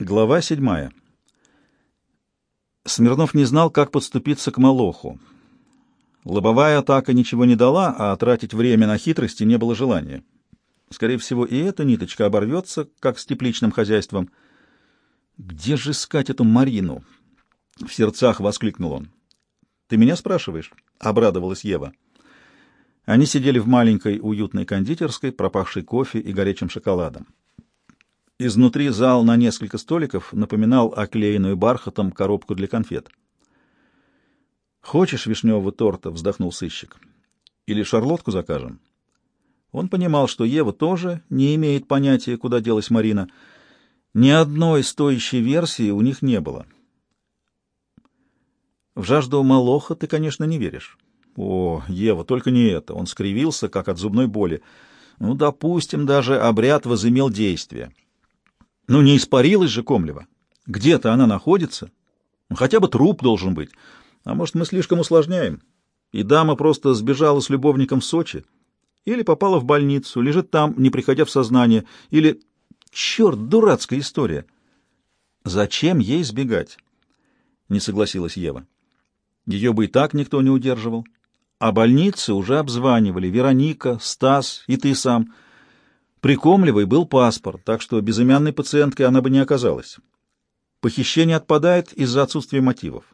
Глава седьмая. Смирнов не знал, как подступиться к Молоху. Лобовая атака ничего не дала, а тратить время на хитрости не было желания. Скорее всего, и эта ниточка оборвется, как с тепличным хозяйством. «Где же искать эту Марину?» — в сердцах воскликнул он. «Ты меня спрашиваешь?» — обрадовалась Ева. Они сидели в маленькой уютной кондитерской, пропахшей кофе и горячим шоколадом. Изнутри зал на несколько столиков напоминал оклеенную бархатом коробку для конфет. «Хочешь вишневого торта?» — вздохнул сыщик. «Или шарлотку закажем?» Он понимал, что Ева тоже не имеет понятия, куда делась Марина. Ни одной стоящей версии у них не было. «В жажду Малоха ты, конечно, не веришь». «О, Ева, только не это!» Он скривился, как от зубной боли. «Ну, допустим, даже обряд возымел действие». Ну, не испарилась же Комлева. Где-то она находится. Ну, хотя бы труп должен быть. А может, мы слишком усложняем? И дама просто сбежала с любовником в Сочи. Или попала в больницу, лежит там, не приходя в сознание. Или... Черт, дурацкая история. Зачем ей сбегать? Не согласилась Ева. Ее бы и так никто не удерживал. А больницы уже обзванивали. Вероника, Стас и ты сам — при Комлевой был паспорт, так что безымянной пациенткой она бы не оказалась. Похищение отпадает из-за отсутствия мотивов.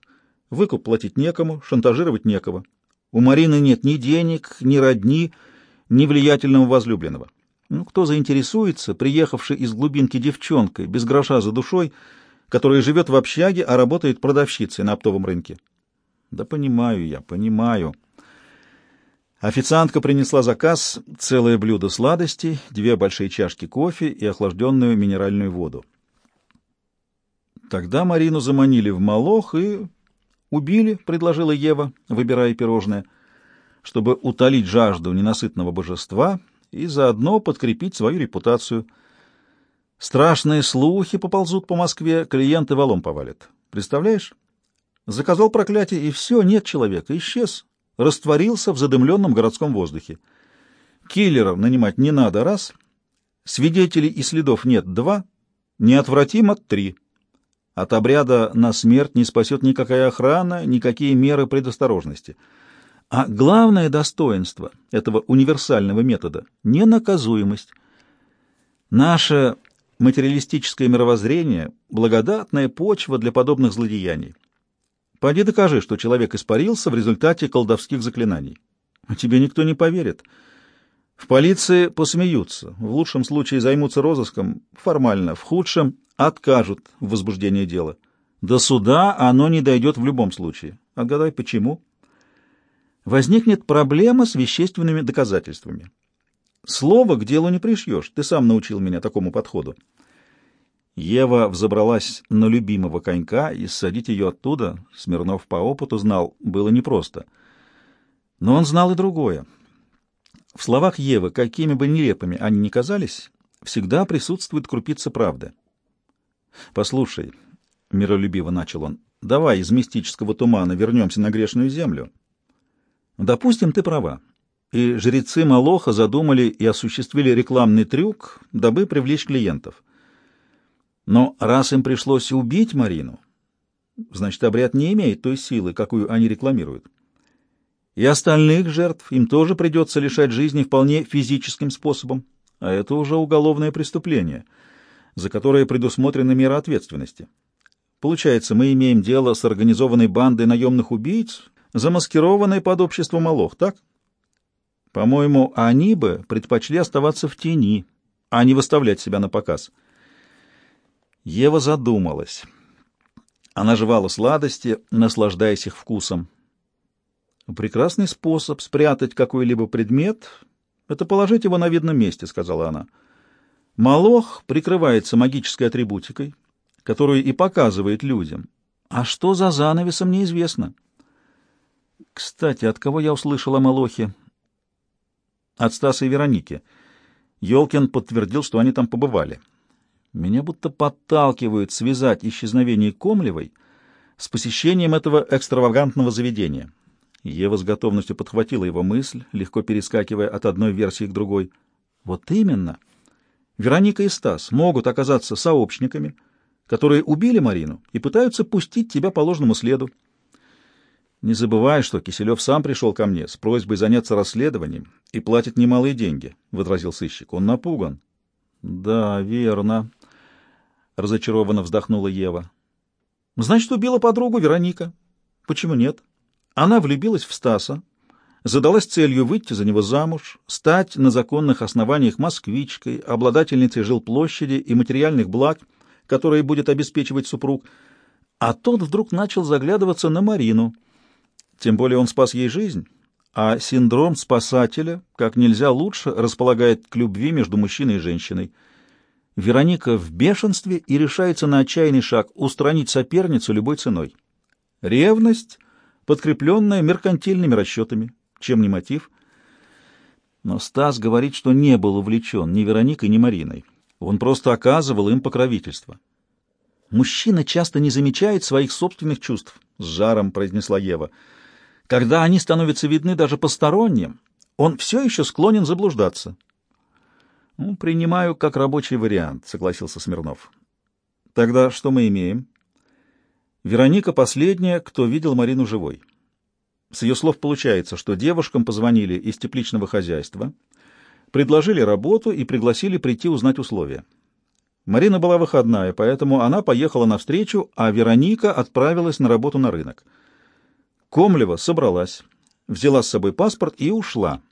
Выкуп платить некому, шантажировать некого. У Марины нет ни денег, ни родни, ни влиятельного возлюбленного. Ну, кто заинтересуется, приехавший из глубинки девчонкой, без гроша за душой, которая живет в общаге, а работает продавщицей на оптовом рынке? Да понимаю я, понимаю. Официантка принесла заказ, целое блюдо сладостей, две большие чашки кофе и охлажденную минеральную воду. Тогда Марину заманили в молох и убили, предложила Ева, выбирая пирожное, чтобы утолить жажду ненасытного божества и заодно подкрепить свою репутацию. Страшные слухи поползут по Москве, клиенты валом повалят. Представляешь? Заказал проклятие, и все, нет человека, исчез растворился в задымленном городском воздухе. Киллеров нанимать не надо — раз, свидетелей и следов нет — два, неотвратимо — три. От обряда на смерть не спасет никакая охрана, никакие меры предосторожности. А главное достоинство этого универсального метода — ненаказуемость. Наше материалистическое мировоззрение — благодатная почва для подобных злодеяний. Пойди докажи, что человек испарился в результате колдовских заклинаний. А тебе никто не поверит. В полиции посмеются, в лучшем случае займутся розыском формально, в худшем откажут в возбуждении дела. До суда оно не дойдет в любом случае. Отгадай, почему? Возникнет проблема с вещественными доказательствами. Слово к делу не пришьешь, ты сам научил меня такому подходу. Ева взобралась на любимого конька, и ссадить ее оттуда, Смирнов по опыту знал, было непросто. Но он знал и другое. В словах Евы, какими бы нелепыми они ни казались, всегда присутствует крупица правды. «Послушай», — миролюбиво начал он, — «давай из мистического тумана вернемся на грешную землю. Допустим, ты права, и жрецы Малоха задумали и осуществили рекламный трюк, дабы привлечь клиентов». Но раз им пришлось убить Марину, значит, обряд не имеет той силы, какую они рекламируют. И остальных жертв им тоже придется лишать жизни вполне физическим способом, а это уже уголовное преступление, за которое предусмотрена мера ответственности. Получается, мы имеем дело с организованной бандой наемных убийц, замаскированной под общество Молох, так? По-моему, они бы предпочли оставаться в тени, а не выставлять себя на показ. Ева задумалась. Она жевала сладости, наслаждаясь их вкусом. «Прекрасный способ спрятать какой-либо предмет — это положить его на видном месте», — сказала она. «Молох прикрывается магической атрибутикой, которую и показывает людям. А что за занавесом, неизвестно». «Кстати, от кого я услышала о Молохе?» «От Стаса и Вероники». Ёлкин подтвердил, что они там побывали. Меня будто подталкивают связать исчезновение Комлевой с посещением этого экстравагантного заведения. Ева с готовностью подхватила его мысль, легко перескакивая от одной версии к другой. Вот именно. Вероника и Стас могут оказаться сообщниками, которые убили Марину и пытаются пустить тебя по ложному следу. Не забывай, что Киселев сам пришел ко мне с просьбой заняться расследованием и платит немалые деньги, — возразил сыщик. Он напуган. — Да, верно, — разочарованно вздохнула Ева. — Значит, убила подругу Вероника. — Почему нет? Она влюбилась в Стаса, задалась целью выйти за него замуж, стать на законных основаниях москвичкой, обладательницей жилплощади и материальных благ, которые будет обеспечивать супруг, а тот вдруг начал заглядываться на Марину. Тем более он спас ей жизнь, а синдром спасателя как нельзя лучше располагает к любви между мужчиной и женщиной. Вероника в бешенстве и решается на отчаянный шаг устранить соперницу любой ценой. Ревность, подкрепленная меркантильными расчетами. Чем не мотив? Но Стас говорит, что не был увлечен ни Вероникой, ни Мариной. Он просто оказывал им покровительство. «Мужчина часто не замечает своих собственных чувств», — с жаром произнесла Ева. «Когда они становятся видны даже посторонним, он все еще склонен заблуждаться». «Ну, принимаю как рабочий вариант», — согласился Смирнов. «Тогда что мы имеем?» Вероника последняя, кто видел Марину живой. С ее слов получается, что девушкам позвонили из тепличного хозяйства, предложили работу и пригласили прийти узнать условия. Марина была выходная, поэтому она поехала навстречу, а Вероника отправилась на работу на рынок. Комлева собралась, взяла с собой паспорт и ушла.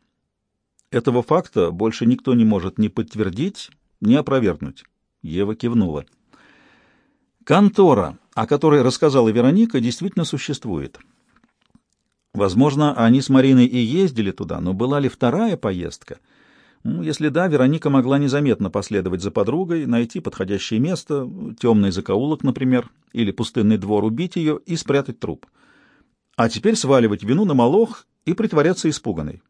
Этого факта больше никто не может ни подтвердить, ни опровергнуть. Ева кивнула. Контора, о которой рассказала Вероника, действительно существует. Возможно, они с Мариной и ездили туда, но была ли вторая поездка? Ну, если да, Вероника могла незаметно последовать за подругой, найти подходящее место, темный закоулок, например, или пустынный двор, убить ее и спрятать труп. А теперь сваливать вину на молох и притворяться испуганной.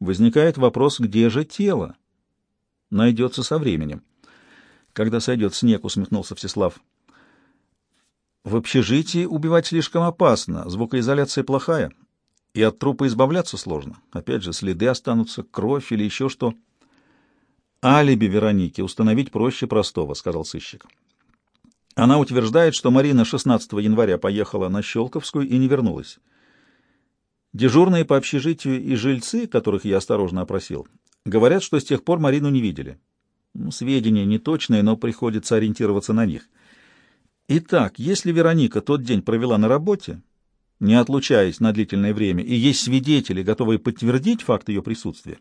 Возникает вопрос, где же тело? Найдется со временем. Когда сойдет снег, усмехнулся Всеслав. В общежитии убивать слишком опасно, звукоизоляция плохая, и от трупа избавляться сложно. Опять же, следы останутся, кровь или еще что. Алиби Вероники установить проще простого, — сказал сыщик. Она утверждает, что Марина 16 января поехала на Щелковскую и не вернулась. Дежурные по общежитию и жильцы, которых я осторожно опросил, говорят, что с тех пор Марину не видели. Ну, сведения неточные, но приходится ориентироваться на них. Итак, если Вероника тот день провела на работе, не отлучаясь на длительное время, и есть свидетели, готовые подтвердить факт ее присутствия,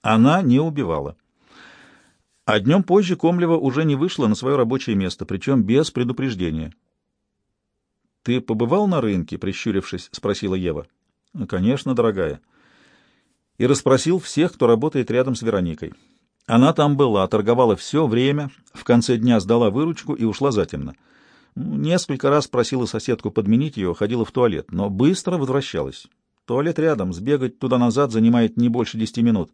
она не убивала. А днем позже Комлева уже не вышла на свое рабочее место, причем без предупреждения. — Ты побывал на рынке? — прищурившись, спросила Ева. — Конечно, дорогая. И расспросил всех, кто работает рядом с Вероникой. Она там была, торговала все время, в конце дня сдала выручку и ушла затемно. — Несколько раз просила соседку подменить ее, ходила в туалет, но быстро возвращалась. Туалет рядом, сбегать туда-назад занимает не больше десяти минут.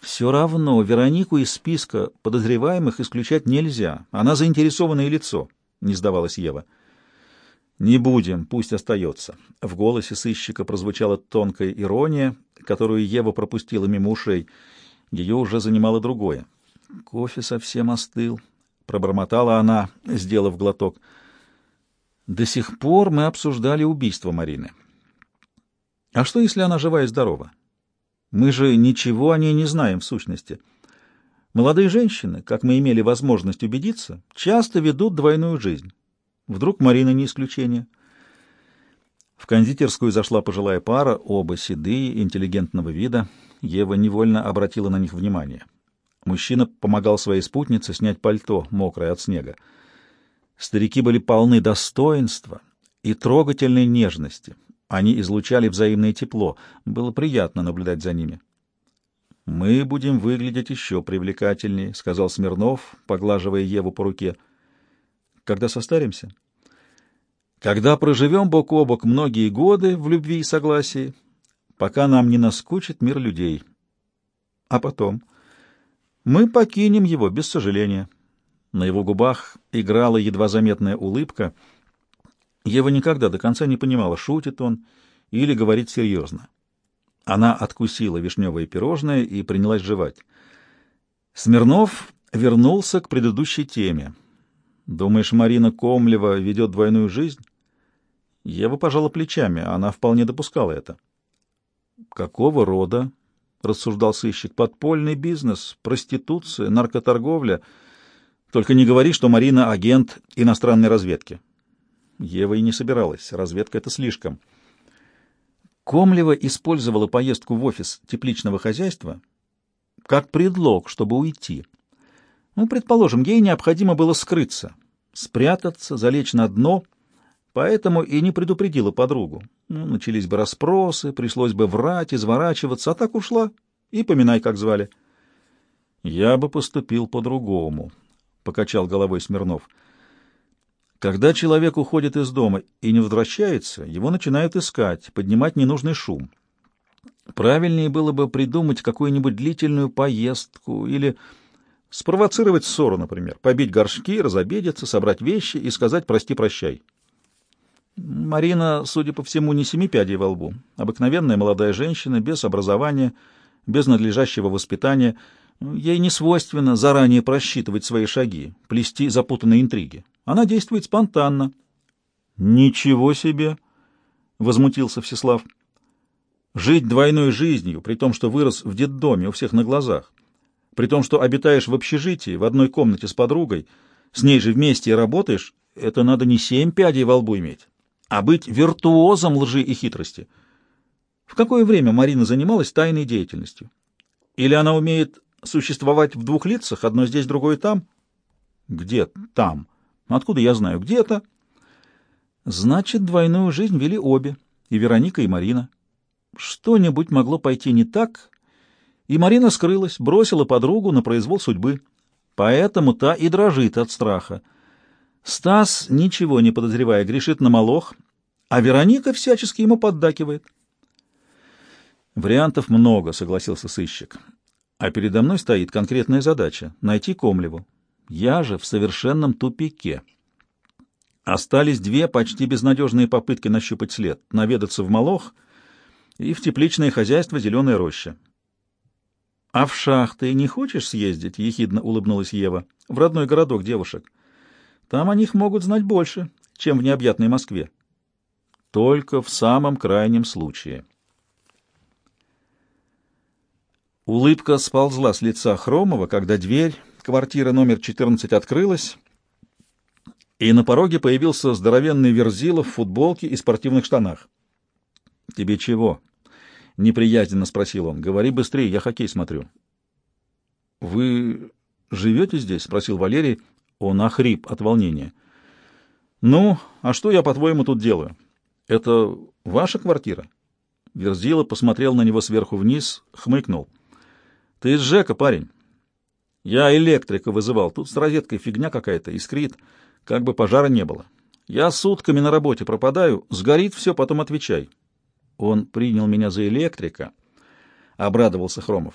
Все равно Веронику из списка подозреваемых исключать нельзя. Она заинтересованное лицо, — не сдавалась Ева. «Не будем, пусть остается». В голосе сыщика прозвучала тонкая ирония, которую Ева пропустила мимо ушей. Ее уже занимало другое. Кофе совсем остыл. — пробормотала она, сделав глоток. «До сих пор мы обсуждали убийство Марины. А что, если она жива и здорова? Мы же ничего о ней не знаем в сущности. Молодые женщины, как мы имели возможность убедиться, часто ведут двойную жизнь. Вдруг Марина не исключение?» В кондитерскую зашла пожилая пара, оба седые, интеллигентного вида. Ева невольно обратила на них внимание. Мужчина помогал своей спутнице снять пальто, мокрое от снега. Старики были полны достоинства и трогательной нежности. Они излучали взаимное тепло. Было приятно наблюдать за ними. «Мы будем выглядеть еще привлекательнее», — сказал Смирнов, поглаживая Еву по руке. «Когда состаримся?» «Когда проживем бок о бок многие годы в любви и согласии, пока нам не наскучит мир людей. А потом...» Мы покинем его без сожаления. На его губах играла едва заметная улыбка. Ева никогда до конца не понимала, шутит он или говорит серьезно. Она откусила вишневое пирожное и принялась жевать. Смирнов вернулся к предыдущей теме. Думаешь, Марина Комлева ведет двойную жизнь? Ева пожала плечами, она вполне допускала это. Какого рода? рассуждал сыщик. Подпольный бизнес, проституция, наркоторговля. Только не говори, что Марина агент иностранной разведки. Ева и не собиралась. Разведка — это слишком. Комлева использовала поездку в офис тепличного хозяйства как предлог, чтобы уйти. Ну, предположим, ей необходимо было скрыться, спрятаться, залечь на дно, поэтому и не предупредила подругу. Ну, начались бы расспросы, пришлось бы врать, изворачиваться, а так ушла, и поминай, как звали. «Я бы поступил по-другому», — покачал головой Смирнов. Когда человек уходит из дома и не возвращается, его начинают искать, поднимать ненужный шум. Правильнее было бы придумать какую-нибудь длительную поездку или спровоцировать ссору, например, побить горшки, разобедиться, собрать вещи и сказать «прости-прощай». Марина, судя по всему, не семи пядей во лбу. Обыкновенная молодая женщина, без образования, без надлежащего воспитания. Ей не свойственно заранее просчитывать свои шаги, плести запутанные интриги. Она действует спонтанно. — Ничего себе! — возмутился Всеслав. — Жить двойной жизнью, при том, что вырос в детдоме у всех на глазах, при том, что обитаешь в общежитии, в одной комнате с подругой, с ней же вместе и работаешь, это надо не семь пядей во лбу иметь, а быть виртуозом лжи и хитрости. В какое время Марина занималась тайной деятельностью? Или она умеет существовать в двух лицах, одно здесь, другое там? Где там? Откуда я знаю? Где-то. Значит, двойную жизнь вели обе, и Вероника, и Марина. Что-нибудь могло пойти не так, и Марина скрылась, бросила подругу на произвол судьбы. Поэтому та и дрожит от страха. Стас, ничего не подозревая, грешит на молох, а Вероника всячески ему поддакивает. Вариантов много, согласился сыщик. А передо мной стоит конкретная задача — найти Комлеву. Я же в совершенном тупике. Остались две почти безнадежные попытки нащупать след, наведаться в Молох и в тепличное хозяйство «Зеленая роща». — А в шахты не хочешь съездить? — ехидно улыбнулась Ева. — В родной городок девушек. Там о них могут знать больше, чем в необъятной Москве. Только в самом крайнем случае. Улыбка сползла с лица Хромова, когда дверь Квартира номер 14 открылась, и на пороге появился здоровенный Верзила в футболке и спортивных штанах. — Тебе чего? — неприязненно спросил он. — Говори быстрее, я хоккей смотрю. — Вы живете здесь? — спросил Валерий. Он охрип от волнения. — Ну, а что я, по-твоему, тут делаю? Это ваша квартира? Верзила посмотрел на него сверху вниз, хмыкнул. — Ты из ЖЭКа, парень. Я электрика вызывал. Тут с розеткой фигня какая-то, искрит, как бы пожара не было. Я сутками на работе пропадаю, сгорит все, потом отвечай. Он принял меня за электрика, — обрадовался Хромов.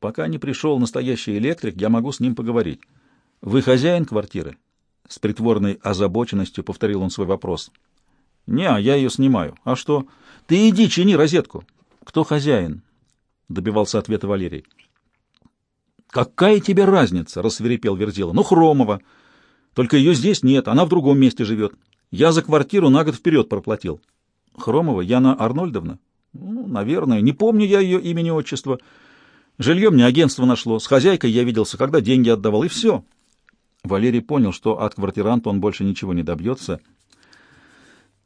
Пока не пришел настоящий электрик, я могу с ним поговорить. Вы хозяин квартиры? С притворной озабоченностью повторил он свой вопрос. Не, я ее снимаю. А что? Ты иди, чини розетку. Кто хозяин? Добивался ответа Валерий. «Какая тебе разница?» — рассверепел Верзила. «Ну, Хромова. Только ее здесь нет, она в другом месте живет. Я за квартиру на год вперед проплатил». «Хромова Яна Арнольдовна?» «Ну, наверное. Не помню я ее имени отчества. Жилье мне агентство нашло. С хозяйкой я виделся, когда деньги отдавал, и все». Валерий понял, что от квартиранта он больше ничего не добьется.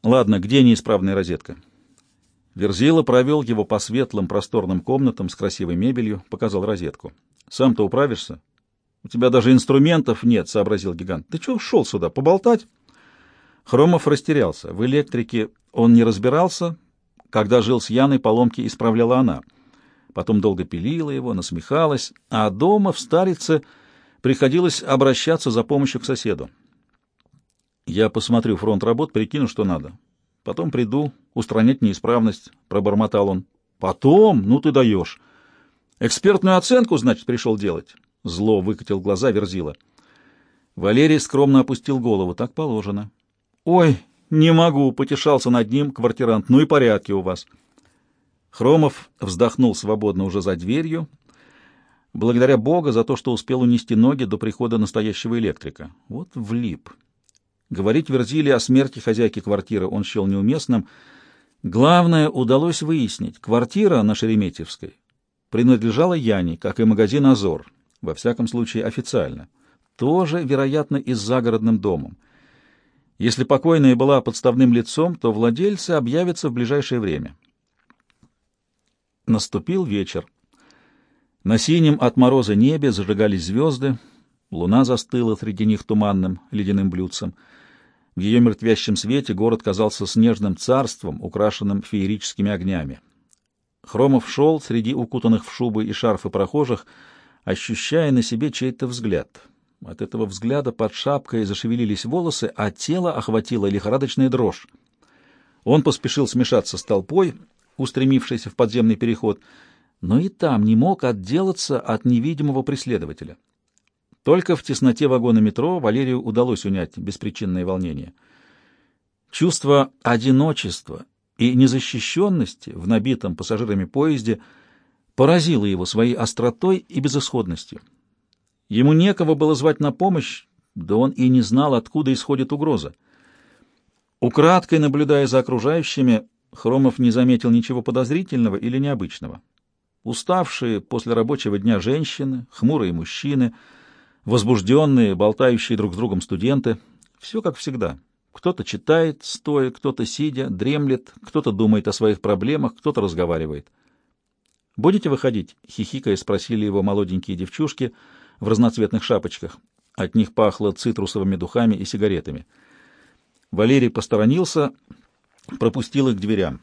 «Ладно, где неисправная розетка?» Верзила провел его по светлым просторным комнатам с красивой мебелью, показал розетку. Сам-то управишься? У тебя даже инструментов нет, — сообразил гигант. Ты чего шел сюда, поболтать? Хромов растерялся. В электрике он не разбирался. Когда жил с Яной, поломки исправляла она. Потом долго пилила его, насмехалась, а дома, в старице, приходилось обращаться за помощью к соседу. Я посмотрю фронт работ, прикину, что надо. Потом приду устранять неисправность, — пробормотал он. Потом? Ну ты даешь. Экспертную оценку, значит, пришел делать? Зло выкатил глаза Верзила. Валерий скромно опустил голову. Так положено. Ой, не могу, потешался над ним квартирант. Ну и порядки у вас. Хромов вздохнул свободно уже за дверью, благодаря Бога за то, что успел унести ноги до прихода настоящего электрика. Вот влип. Говорить Верзиле о смерти хозяйки квартиры он счел неуместным. Главное, удалось выяснить, квартира на Шереметьевской принадлежала Яне, как и магазин «Азор», во всяком случае официально. Тоже, вероятно, и с загородным домом. Если покойная была подставным лицом, то владельцы объявятся в ближайшее время. Наступил вечер. На синем от мороза небе зажигались звезды, луна застыла среди них туманным ледяным блюдцем. В ее мертвящем свете город казался снежным царством, украшенным феерическими огнями. Хромов шел среди укутанных в шубы и шарфы прохожих, ощущая на себе чей-то взгляд. От этого взгляда под шапкой зашевелились волосы, а тело охватило лихорадочная дрожь. Он поспешил смешаться с толпой, устремившейся в подземный переход, но и там не мог отделаться от невидимого преследователя. Только в тесноте вагона метро Валерию удалось унять беспричинное волнение. Чувство одиночества и незащищенности в набитом пассажирами поезде поразило его своей остротой и безысходностью. Ему некого было звать на помощь, да он и не знал, откуда исходит угроза. Украдкой наблюдая за окружающими, Хромов не заметил ничего подозрительного или необычного. Уставшие после рабочего дня женщины, хмурые мужчины, возбужденные, болтающие друг с другом студенты — все как всегда — кто-то читает, стоя, кто-то сидя, дремлет, кто-то думает о своих проблемах, кто-то разговаривает. «Будете выходить?» — хихикая спросили его молоденькие девчушки в разноцветных шапочках. От них пахло цитрусовыми духами и сигаретами. Валерий посторонился, пропустил их к дверям.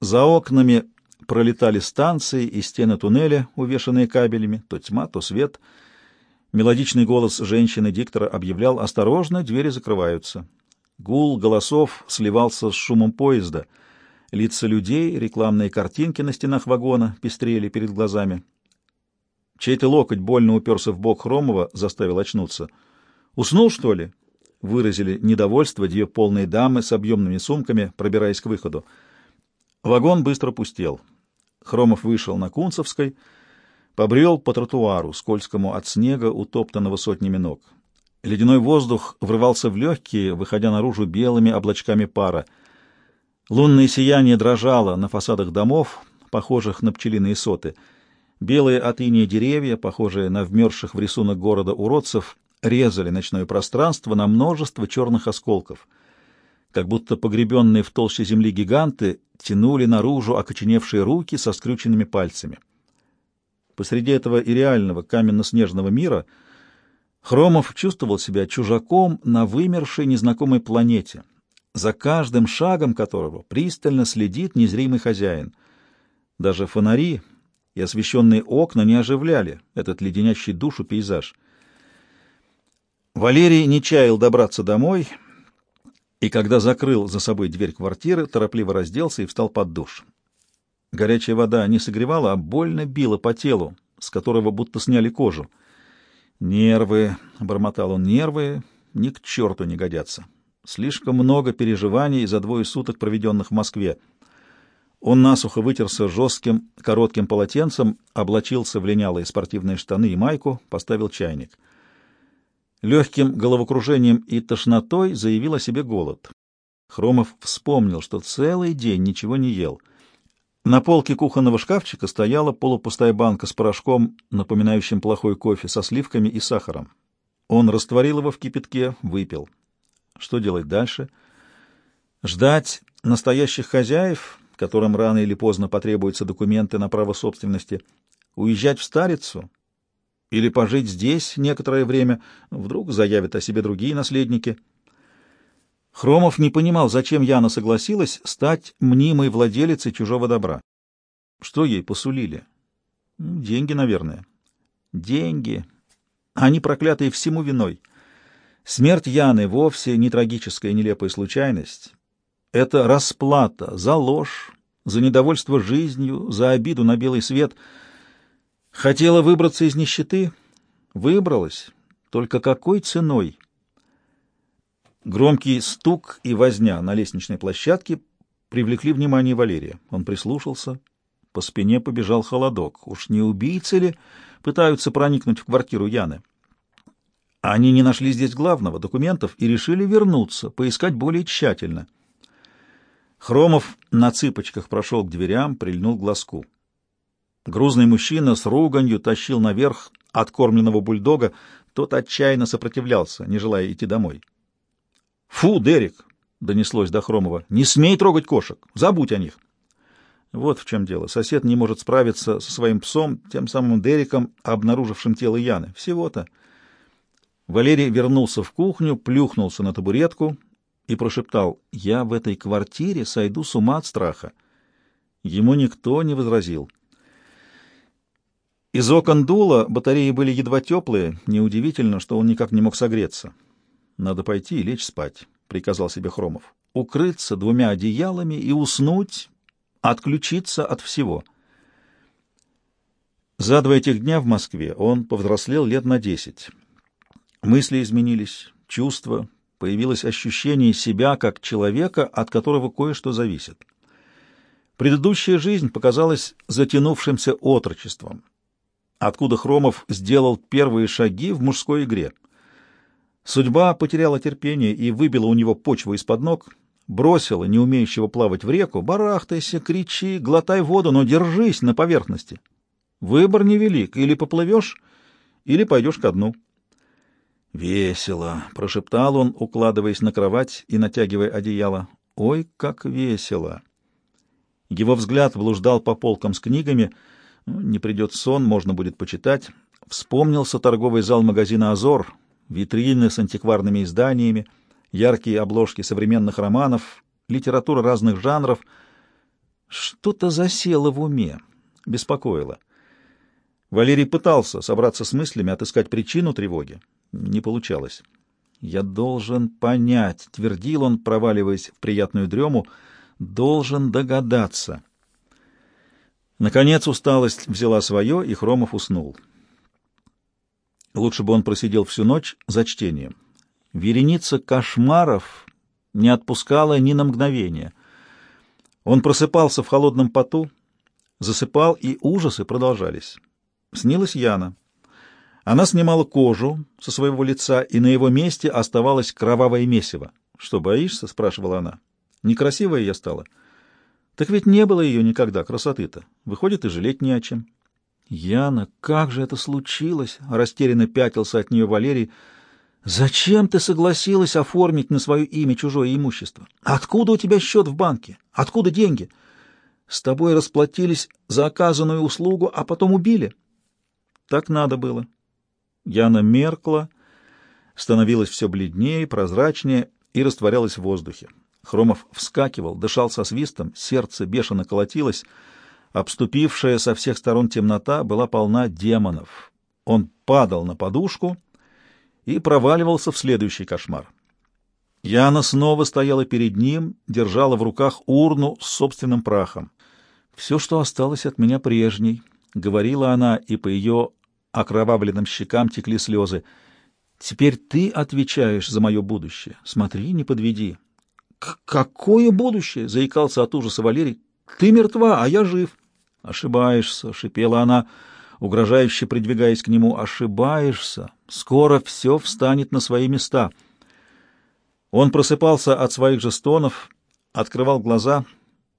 За окнами пролетали станции и стены туннеля, увешанные кабелями, то тьма, то свет — Мелодичный голос женщины-диктора объявлял «Осторожно, двери закрываются». Гул голосов сливался с шумом поезда. Лица людей, рекламные картинки на стенах вагона пестрели перед глазами. Чей-то локоть больно уперся в бок Хромова, заставил очнуться. «Уснул, что ли?» — выразили недовольство две полные дамы с объемными сумками, пробираясь к выходу. Вагон быстро пустел. Хромов вышел на Кунцевской — побрел по тротуару, скользкому от снега, утоптанного сотнями ног. Ледяной воздух врывался в легкие, выходя наружу белыми облачками пара. Лунное сияние дрожало на фасадах домов, похожих на пчелиные соты. Белые от иния деревья, похожие на вмерзших в рисунок города уродцев, резали ночное пространство на множество черных осколков. Как будто погребенные в толще земли гиганты тянули наружу окоченевшие руки со скрюченными пальцами. Посреди этого и реального каменно-снежного мира Хромов чувствовал себя чужаком на вымершей незнакомой планете, за каждым шагом которого пристально следит незримый хозяин. Даже фонари и освещенные окна не оживляли этот леденящий душу пейзаж. Валерий не чаял добраться домой, и когда закрыл за собой дверь квартиры, торопливо разделся и встал под душ. Горячая вода не согревала, а больно била по телу, с которого будто сняли кожу. «Нервы», — бормотал он, — «нервы ни к черту не годятся. Слишком много переживаний за двое суток, проведенных в Москве». Он насухо вытерся жестким, коротким полотенцем, облачился в линялые спортивные штаны и майку, поставил чайник. Легким головокружением и тошнотой заявил о себе голод. Хромов вспомнил, что целый день ничего не ел — на полке кухонного шкафчика стояла полупустая банка с порошком, напоминающим плохой кофе со сливками и сахаром. Он растворил его в кипятке, выпил. Что делать дальше? Ждать настоящих хозяев, которым рано или поздно потребуются документы на право собственности, уезжать в Старицу или пожить здесь некоторое время, вдруг заявят о себе другие наследники — Хромов не понимал, зачем Яна согласилась стать мнимой владелицей чужого добра. Что ей посулили? Деньги, наверное. Деньги. Они проклятые всему виной. Смерть Яны вовсе не трагическая нелепая случайность. Это расплата за ложь, за недовольство жизнью, за обиду на белый свет. Хотела выбраться из нищеты? Выбралась. Только какой ценой? Громкий стук и возня на лестничной площадке привлекли внимание Валерия. Он прислушался. По спине побежал холодок. Уж не убийцы ли пытаются проникнуть в квартиру Яны? Они не нашли здесь главного, документов, и решили вернуться, поискать более тщательно. Хромов на цыпочках прошел к дверям, прильнул к глазку. Грузный мужчина с руганью тащил наверх откормленного бульдога, тот отчаянно сопротивлялся, не желая идти домой. «Фу, Дерек!» — донеслось до Хромова. «Не смей трогать кошек! Забудь о них!» Вот в чем дело. Сосед не может справиться со своим псом, тем самым Дереком, обнаружившим тело Яны. Всего-то. Валерий вернулся в кухню, плюхнулся на табуретку и прошептал, «Я в этой квартире сойду с ума от страха». Ему никто не возразил. Из окон дула батареи были едва теплые, неудивительно, что он никак не мог согреться. «Надо пойти и лечь спать», — приказал себе Хромов. «Укрыться двумя одеялами и уснуть, отключиться от всего». За два этих дня в Москве он повзрослел лет на десять. Мысли изменились, чувства, появилось ощущение себя как человека, от которого кое-что зависит. Предыдущая жизнь показалась затянувшимся отрочеством — откуда Хромов сделал первые шаги в мужской игре. Судьба потеряла терпение и выбила у него почву из-под ног, бросила не умеющего плавать в реку, барахтайся, кричи, глотай воду, но держись на поверхности. Выбор невелик, или поплывешь, или пойдешь ко дну. «Весело», — прошептал он, укладываясь на кровать и натягивая одеяло. «Ой, как весело!» Его взгляд блуждал по полкам с книгами — ну, не придет сон, можно будет почитать. Вспомнился торговый зал магазина «Азор», витрины с антикварными изданиями, яркие обложки современных романов, литература разных жанров. Что-то засело в уме, беспокоило. Валерий пытался собраться с мыслями, отыскать причину тревоги. Не получалось. «Я должен понять», — твердил он, проваливаясь в приятную дрему, — «должен догадаться». Наконец усталость взяла свое, и Хромов уснул. Лучше бы он просидел всю ночь за чтением. Вереница кошмаров не отпускала ни на мгновение. Он просыпался в холодном поту, засыпал, и ужасы продолжались. Снилась Яна. Она снимала кожу со своего лица, и на его месте оставалось кровавое месиво. «Что, боишься?» — спрашивала она. «Некрасивая я стала». Так ведь не было ее никогда, красоты-то. Выходит, и жалеть не о чем. Яна, как же это случилось? Растерянно пятился от нее Валерий. Зачем ты согласилась оформить на свое имя чужое имущество? Откуда у тебя счет в банке? Откуда деньги? С тобой расплатились за оказанную услугу, а потом убили. Так надо было. Яна меркла, становилась все бледнее, прозрачнее и растворялась в воздухе. Хромов вскакивал, дышал со свистом, сердце бешено колотилось. Обступившая со всех сторон темнота была полна демонов. Он падал на подушку и проваливался в следующий кошмар. Яна снова стояла перед ним, держала в руках урну с собственным прахом. «Все, что осталось от меня прежней», — говорила она, и по ее окровавленным щекам текли слезы. «Теперь ты отвечаешь за мое будущее. Смотри, не подведи. «Какое будущее?» — заикался от ужаса Валерий. «Ты мертва, а я жив». «Ошибаешься», — шипела она, угрожающе придвигаясь к нему. «Ошибаешься. Скоро все встанет на свои места». Он просыпался от своих же стонов, открывал глаза.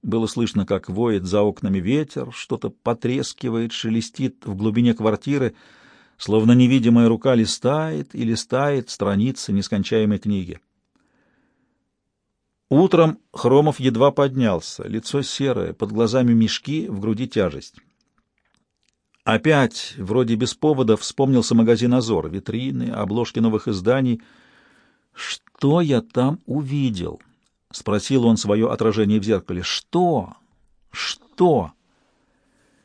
Было слышно, как воет за окнами ветер, что-то потрескивает, шелестит в глубине квартиры, словно невидимая рука листает и листает страницы нескончаемой книги. Утром Хромов едва поднялся, лицо серое, под глазами мешки, в груди тяжесть. Опять, вроде без повода, вспомнился магазин «Азор», витрины, обложки новых изданий. «Что я там увидел?» — спросил он свое отражение в зеркале. «Что? Что?»